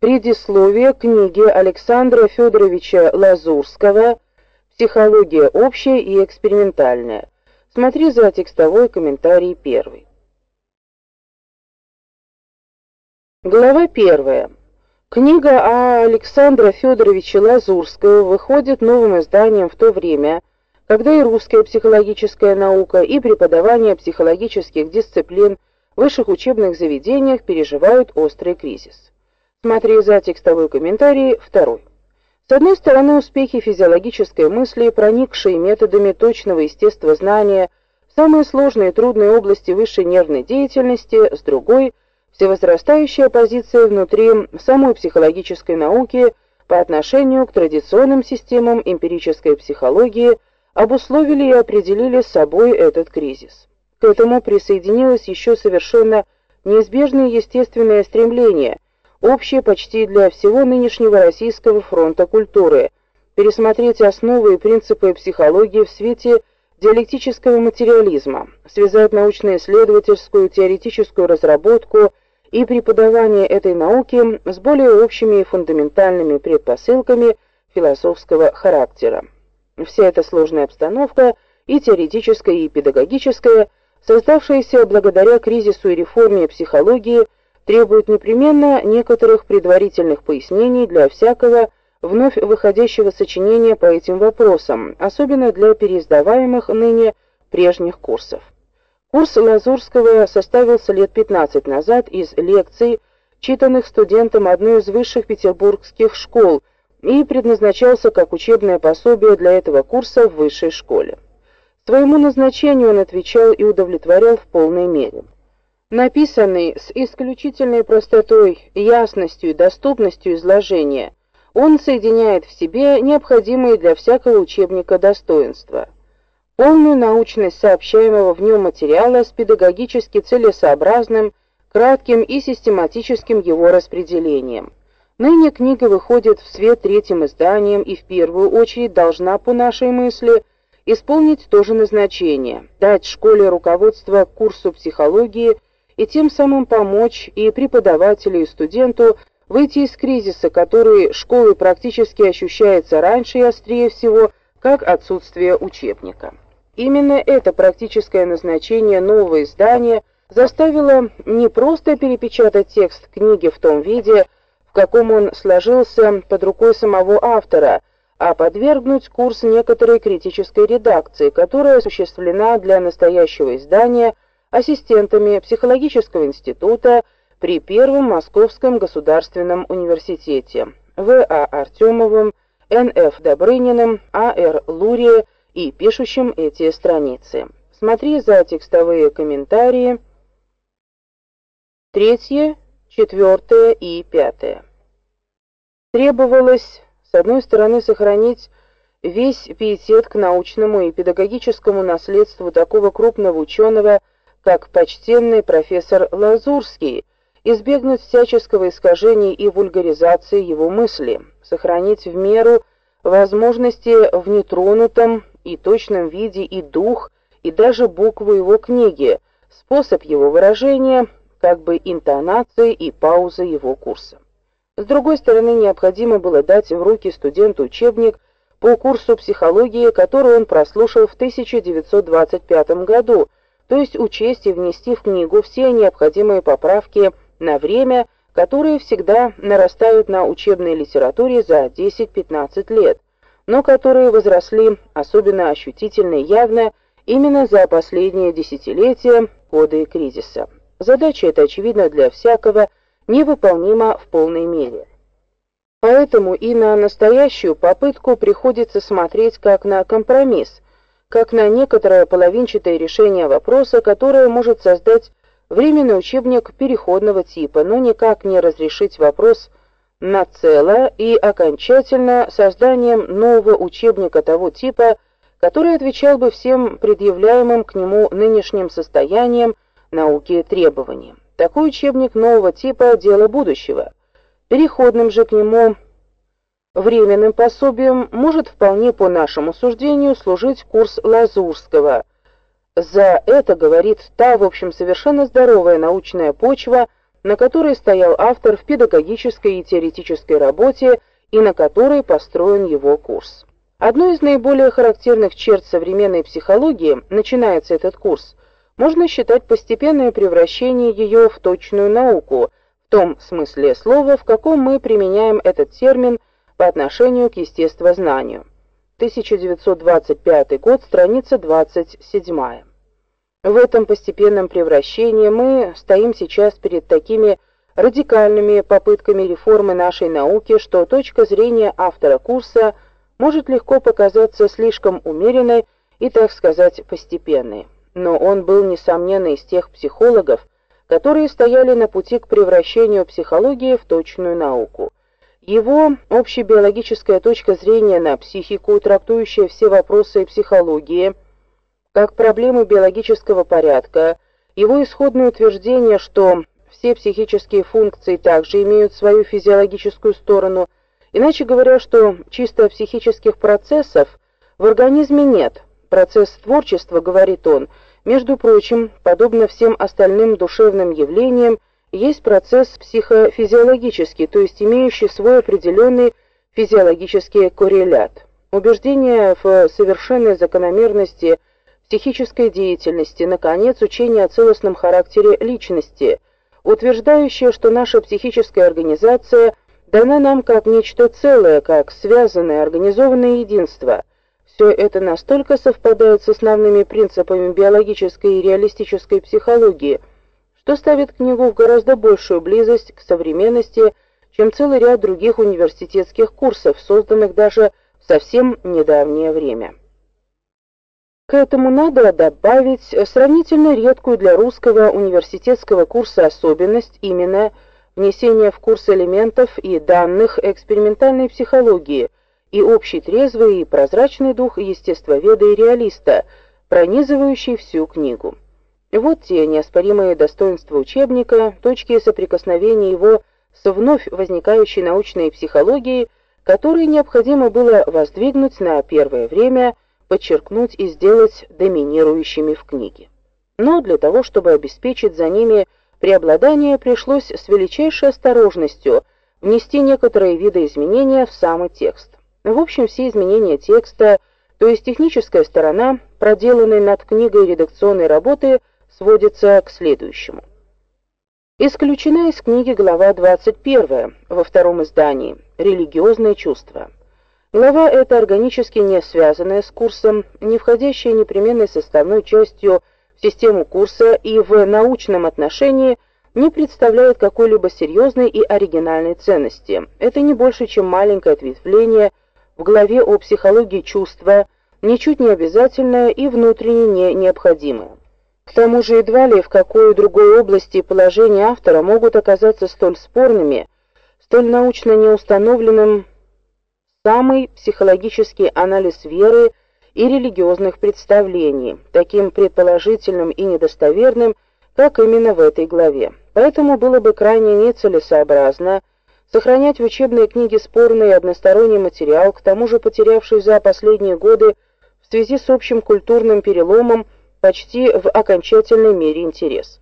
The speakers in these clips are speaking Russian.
Предисловие книги Александра Федоровича Лазурского Психология общая и экспериментальная. Смотри за текстовой комментарий первый. Глава первая. Книга о Александра Федоровича Лазурского выходит новым изданием в то время, когда и русская психологическая наука, и преподавание психологических дисциплин в высших учебных заведениях переживают острый кризис. Смотри за текстовой комментарий второй. С одной стороны, успехи физиологической мысли, проникшие методами точного естествознания в самые сложные и трудные области высшей нервной деятельности, с другой всевозрастающая позиция внутри самой психологической науки по отношению к традиционным системам эмпирической психологии обусловили и определили собой этот кризис. К этому присоединилось еще совершенно неизбежное естественное стремление, общее почти для всего нынешнего российского фронта культуры, пересмотреть основы и принципы психологии в свете диалектического материализма, связать научно-исследовательскую теоретическую разработку и преподавание этой науки с более общими и фундаментальными предпосылками философского характера. Вся эта сложная обстановка, и теоретическая, и педагогическая, создавшаяся благодаря кризису и реформе психологии, требует непременно некоторых предварительных пояснений для всякого вновь выходящего сочинения по этим вопросам, особенно для переиздаваемых ныне прежних курсов. Курс Лазурского составился лет 15 назад из лекций, читанных студентам одной из высших петербургских школ, и предназначался как учебное пособие для этого курса в высшей школе. Своему назначению он отвечал и удовлетворял в полной мере. Написанный с исключительной простотой, ясностью и доступностью изложения, он соединяет в себе необходимые для всякого учебника достоинства. Полную научность сообщаемого в нем материала с педагогически целесообразным, кратким и систематическим его распределением. Ныне книга выходит в свет третьим изданием и в первую очередь должна, по нашей мысли, исполнить то же назначение дать школе руководство к курсу психологии и тем самым помочь и преподавателю, и студенту выйти из кризиса, который школой практически ощущается раньше и острее всего, как отсутствие учебника. Именно это практическое назначение нового издания заставило не просто перепечатать текст книги в том виде, в каком он сложился под рукой самого автора, а подвергнуть курс некоторой критической редакции, которая осуществлена для настоящего издания ассистентами психологического института при Первом Московском государственном университете В.А. Артемовым, Н.Ф. Добрыниным, А.Р. Лурия и пишущим эти страницы. Смотри за текстовые комментарии. Третье четвертое и пятое. Требовалось, с одной стороны, сохранить весь пиетет к научному и педагогическому наследству такого крупного ученого, как почтенный профессор Лазурский, избегнуть всяческого искажения и вульгаризации его мысли, сохранить в меру возможности в нетронутом и точном виде и дух, и даже буквы его книги, способ его выражения, как бы интонации и паузы его курса. С другой стороны, необходимо было дать в руки студенту учебник по курсу психологии, который он прослушал в 1925 году, то есть учесть и внести в книгу все необходимые поправки на время, которые всегда нарастают на учебной литературе за 10-15 лет, но которые возросли особенно ощутительно и явно именно за последние десятилетия годы кризиса. Задача эта очевидна для всякого, невыполнима в полной мере. Поэтому и на настоящую попытку приходится смотреть как на компромисс, как на некоторое половинчатое решение вопроса, которое может создать временный учебник переходного типа, но никак не разрешить вопрос нацело и окончательно созданием нового учебника того типа, который отвечал бы всем предъявляемым к нему нынешним состояниям науки требованиям. Такой учебник нового типа дело будущего. Переходным же к нему временным пособием может вполне по нашему суждению служить курс Лазурского. За это говорит та, в общем, совершенно здоровая научная почва, на которой стоял автор в педагогической и теоретической работе и на которой построен его курс. Одной из наиболее характерных черт современной психологии, начинается этот курс, можно считать постепенное превращение ее в точную науку, в том смысле слова, в каком мы применяем этот термин по отношению к естествознанию. 1925 год, страница 27. В этом постепенном превращении мы стоим сейчас перед такими радикальными попытками реформы нашей науки, что точка зрения автора курса – может легко показаться слишком умеренной и, так сказать, постепенной. Но он был несомненно из тех психологов, которые стояли на пути к превращению психологии в точную науку. Его общебиологическая точка зрения на психику, трактующая все вопросы психологии как проблемы биологического порядка, его исходное утверждение, что все психические функции также имеют свою физиологическую сторону, Иначе говоря, что чисто психических процессов в организме нет. Процесс творчества, говорит он, между прочим, подобно всем остальным душевным явлениям, есть процесс психофизиологический, то есть имеющий свой определенный физиологический коррелят. Убеждение в совершенной закономерности психической деятельности, наконец, учение о целостном характере личности, утверждающее, что наша психическая организация – дана нам как нечто целое, как связанное, организованное единство. Все это настолько совпадает с основными принципами биологической и реалистической психологии, что ставит книгу в гораздо большую близость к современности, чем целый ряд других университетских курсов, созданных даже в совсем недавнее время. К этому надо добавить сравнительно редкую для русского университетского курса особенность именно – внесение в курс элементов и данных экспериментальной психологии и общий трезвый и прозрачный дух естествоведа и реалиста, пронизывающий всю книгу. Вот те неоспоримые достоинства учебника, точки соприкосновения его с вновь возникающей научной психологией, которые необходимо было воздвигнуть на первое время, подчеркнуть и сделать доминирующими в книге. Но для того, чтобы обеспечить за ними преобладание пришлось с величайшей осторожностью внести некоторые виды изменения в самый текст. В общем, все изменения текста, то есть техническая сторона, проделанной над книгой редакционной работы, сводится к следующему. Исключена из книги глава 21 во втором издании «Религиозные чувства». Глава эта органически не связанная с курсом, не входящая непременной составной частью систему курса и в научном отношении не представляет какой-либо серьезной и оригинальной ценности. Это не больше, чем маленькое ответвление в главе о психологии чувства, ничуть не обязательное и внутренне не необходимое. К тому же едва ли в какой другой области положения автора могут оказаться столь спорными, столь научно неустановленным самый психологический анализ веры и религиозных представлений, таким предположительным и недостоверным, как именно в этой главе. Поэтому было бы крайне нецелесообразно сохранять в учебной книге спорный и односторонний материал, к тому же потерявший за последние годы в связи с общим культурным переломом почти в окончательной мере интерес.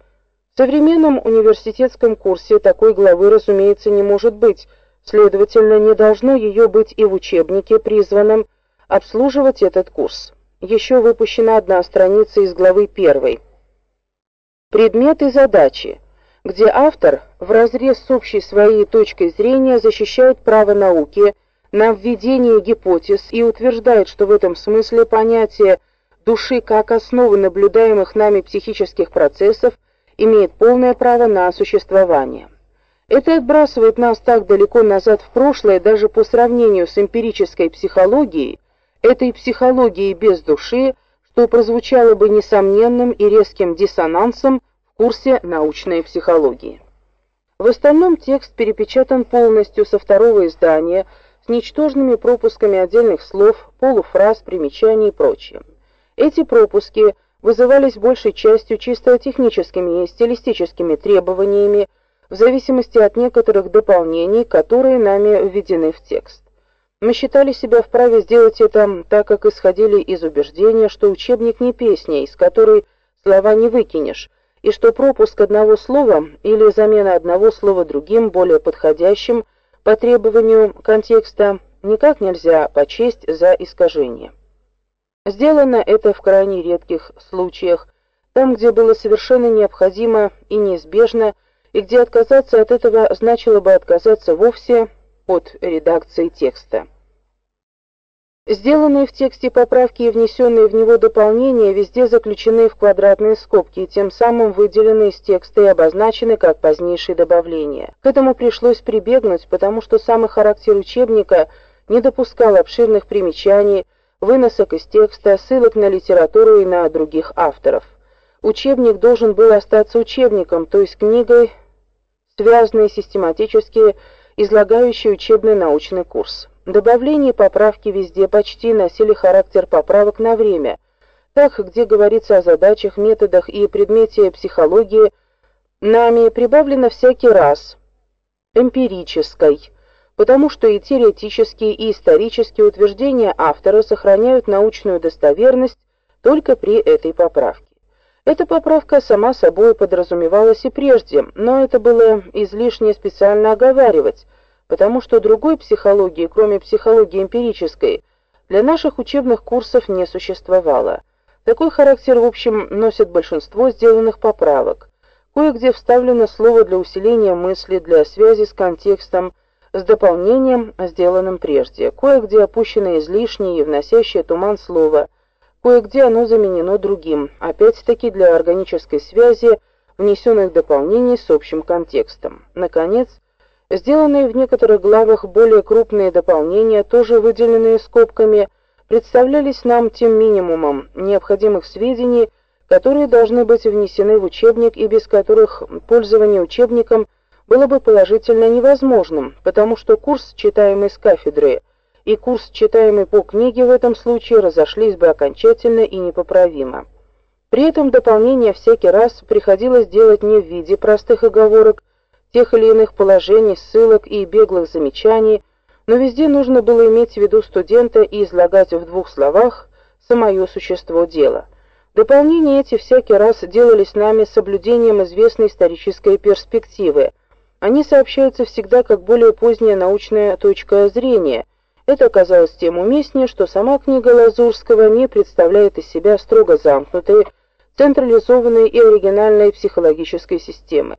В современном университетском курсе такой главы, разумеется, не может быть, следовательно, не должно ее быть и в учебнике, призванном обслуживать этот курс. Еще выпущена одна страница из главы 1. Предметы и задачи, где автор в разрез с общей своей точкой зрения защищает право науки на введение гипотез и утверждает, что в этом смысле понятие души как основы наблюдаемых нами психических процессов имеет полное право на существование. Это отбрасывает нас так далеко назад в прошлое даже по сравнению с эмпирической психологией, этой психологии без души, что прозвучало бы несомненным и резким диссонансом в курсе научной психологии. В остальном текст перепечатан полностью со второго издания с ничтожными пропусками отдельных слов, полуфраз, примечаний и прочее. Эти пропуски вызывались большей частью чисто техническими и стилистическими требованиями в зависимости от некоторых дополнений, которые нами введены в текст. Мы считали себя вправе сделать это, так как исходили из убеждения, что учебник не песня, из которой слова не выкинешь, и что пропуск одного слова или замена одного слова другим, более подходящим по требованию контекста, никак нельзя почесть за искажение. Сделано это в крайне редких случаях, там, где было совершенно необходимо и неизбежно, и где отказаться от этого значило бы отказаться вовсе от редакции текста. Сделанные в тексте поправки и внесенные в него дополнения везде заключены в квадратные скобки и тем самым выделены из текста и обозначены как позднейшие добавления. К этому пришлось прибегнуть, потому что самый характер учебника не допускал обширных примечаний, выносок из текста, ссылок на литературу и на других авторов. Учебник должен был остаться учебником, то есть книгой, связанной систематически излагающей учебный научный курс. Добавления и поправки везде почти носили характер поправок на время. Так, где говорится о задачах, методах и предмете психологии, нами прибавлено всякий раз эмпирической, потому что и теоретические, и исторические утверждения автора сохраняют научную достоверность только при этой поправке. Эта поправка сама собой подразумевалась и прежде, но это было излишне специально оговаривать, потому что другой психологии, кроме психологии эмпирической, для наших учебных курсов не существовало. Такой характер, в общем, носит большинство сделанных поправок. Кое-где вставлено слово для усиления мысли, для связи с контекстом, с дополнением, сделанным прежде. Кое-где опущено излишнее и вносящее туман слово. Кое-где оно заменено другим, опять-таки для органической связи, внесенных дополнений с общим контекстом. Наконец, Сделанные в некоторых главах более крупные дополнения, тоже выделенные скобками, представлялись нам тем минимумом необходимых сведений, которые должны быть внесены в учебник и без которых пользование учебником было бы положительно невозможным, потому что курс, читаемый с кафедры, и курс, читаемый по книге в этом случае разошлись бы окончательно и непоправимо. При этом дополнение всякий раз приходилось делать не в виде простых оговорок, тех или иных положений, ссылок и беглых замечаний, но везде нужно было иметь в виду студента и излагать в двух словах самое существо дела. Дополнения эти всякий раз делались нами с соблюдением известной исторической перспективы. Они сообщаются всегда как более поздняя научная точка зрения. Это оказалось тем уместнее, что сама книга Лазурского не представляет из себя строго замкнутой, централизованной и оригинальной психологической системы.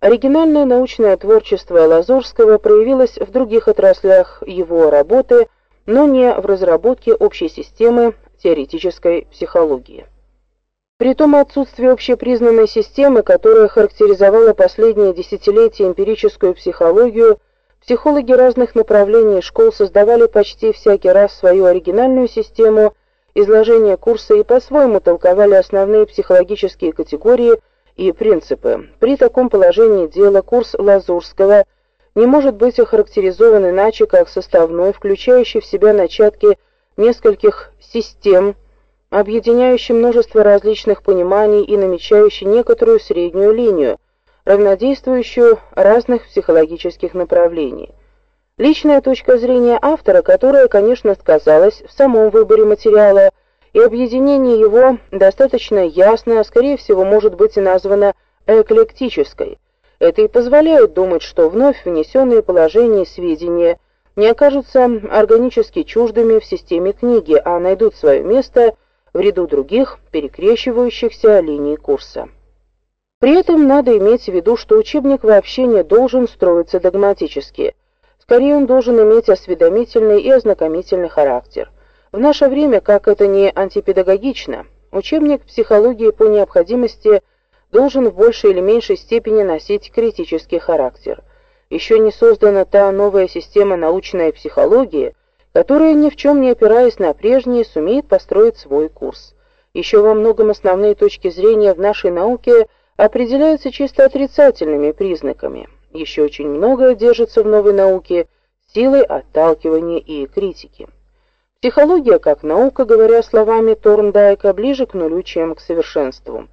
Оригинальное научное творчество Лазурского проявилось в других отраслях его работы, но не в разработке общей системы теоретической психологии. При том отсутствии общепризнанной системы, которая характеризовала последние десятилетия эмпирическую психологию, психологи разных направлений и школ создавали почти всякий раз свою оригинальную систему изложения курса и по-своему толковали основные психологические категории – и принципы. При таком положении дела курс Лазурского не может быть охарактеризован иначе, как составной, включающий в себя начатки нескольких систем, объединяющий множество различных пониманий и намечающий некоторую среднюю линию, равнодействующую разных психологических направлений. Личная точка зрения автора, которая, конечно, сказалась в самом выборе материала, и объединение его достаточно ясно, скорее всего, может быть и названо эклектической. Это и позволяет думать, что вновь внесенные положения и сведения не окажутся органически чуждыми в системе книги, а найдут свое место в ряду других перекрещивающихся линий курса. При этом надо иметь в виду, что учебник вообще не должен строиться догматически. Скорее он должен иметь осведомительный и ознакомительный характер. В наше время, как это не антипедагогично, учебник психологии по необходимости должен в большей или меньшей степени носить критический характер. Еще не создана та новая система научной психологии, которая ни в чем не опираясь на прежние, сумеет построить свой курс. Еще во многом основные точки зрения в нашей науке определяются чисто отрицательными признаками. Еще очень многое держится в новой науке силой отталкивания и критики. Психология как наука, говоря словами Торндайка, ближе к нулю, чем к совершенству.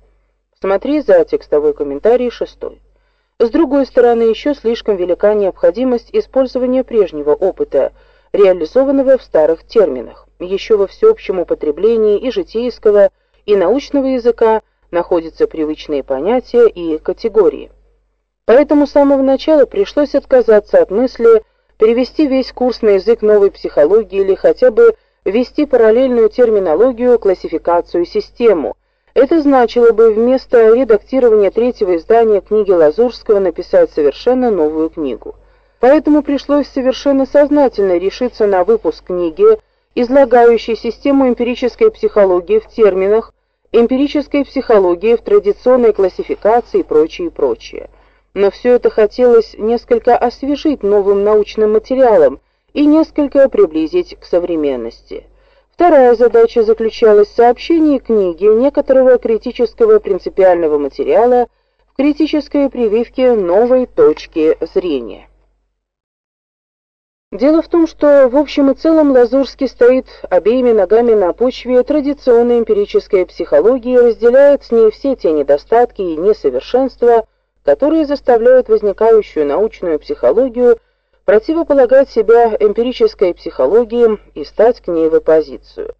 Смотри за текстовой комментарий шестой. С другой стороны, еще слишком велика необходимость использования прежнего опыта, реализованного в старых терминах. Еще во всеобщем употреблении и житейского, и научного языка находятся привычные понятия и категории. Поэтому с самого начала пришлось отказаться от мысли перевести весь курс на язык новой психологии или хотя бы ввести параллельную терминологию, классификацию, систему. Это значило бы вместо редактирования третьего издания книги Лазурского написать совершенно новую книгу. Поэтому пришлось совершенно сознательно решиться на выпуск книги, излагающей систему эмпирической психологии в терминах эмпирической психологии в традиционной классификации и прочее, и прочее но все это хотелось несколько освежить новым научным материалом и несколько приблизить к современности. Вторая задача заключалась в сообщении книги некоторого критического принципиального материала в критической прививке новой точки зрения. Дело в том, что в общем и целом Лазурский стоит обеими ногами на почве традиционной эмпирической психологии и разделяет с ней все те недостатки и несовершенства, которые заставляют возникающую научную психологию противополагать себя эмпирической психологии и стать к ней в оппозицию.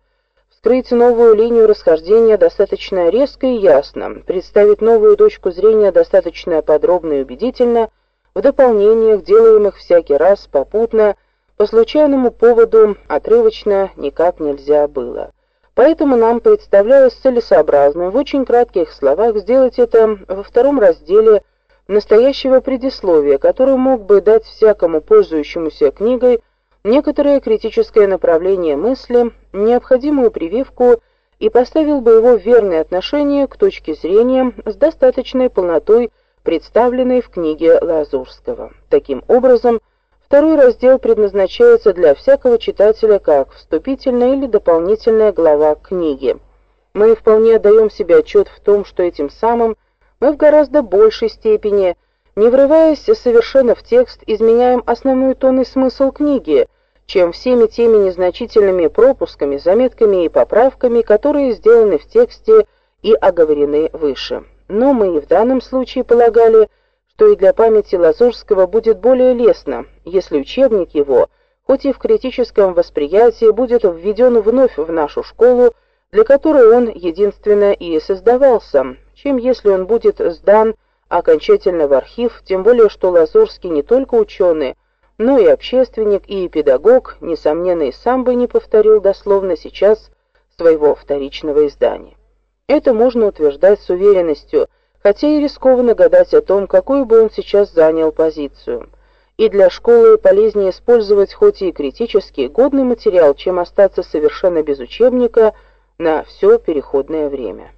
Вскрыть новую линию расхождения достаточно резко и ясно, представить новую точку зрения достаточно подробно и убедительно, в дополнениях, делаемых всякий раз попутно, по случайному поводу, отрывочно никак нельзя было. Поэтому нам представлялось целесообразным в очень кратких словах сделать это во втором разделе настоящего предисловия, который мог бы дать всякому пользующемуся книгой некоторое критическое направление мысли, необходимую прививку и поставил бы его в верное отношение к точке зрения с достаточной полнотой, представленной в книге Лазурского. Таким образом, второй раздел предназначается для всякого читателя как вступительная или дополнительная глава книги. Мы вполне отдаем себе отчет в том, что этим самым мы в гораздо большей степени, не врываясь совершенно в текст, изменяем основной тон и смысл книги, чем всеми теми незначительными пропусками, заметками и поправками, которые сделаны в тексте и оговорены выше. Но мы и в данном случае полагали, что и для памяти Лазурского будет более лестно, если учебник его, хоть и в критическом восприятии, будет введен вновь в нашу школу, для которой он единственно и создавался, чем если он будет сдан окончательно в архив, тем более что Лазурский не только ученый, но и общественник и педагог, несомненно, и сам бы не повторил дословно сейчас своего вторичного издания. Это можно утверждать с уверенностью, хотя и рискованно гадать о том, какую бы он сейчас занял позицию. И для школы полезнее использовать хоть и критический годный материал, чем остаться совершенно без учебника на все переходное время.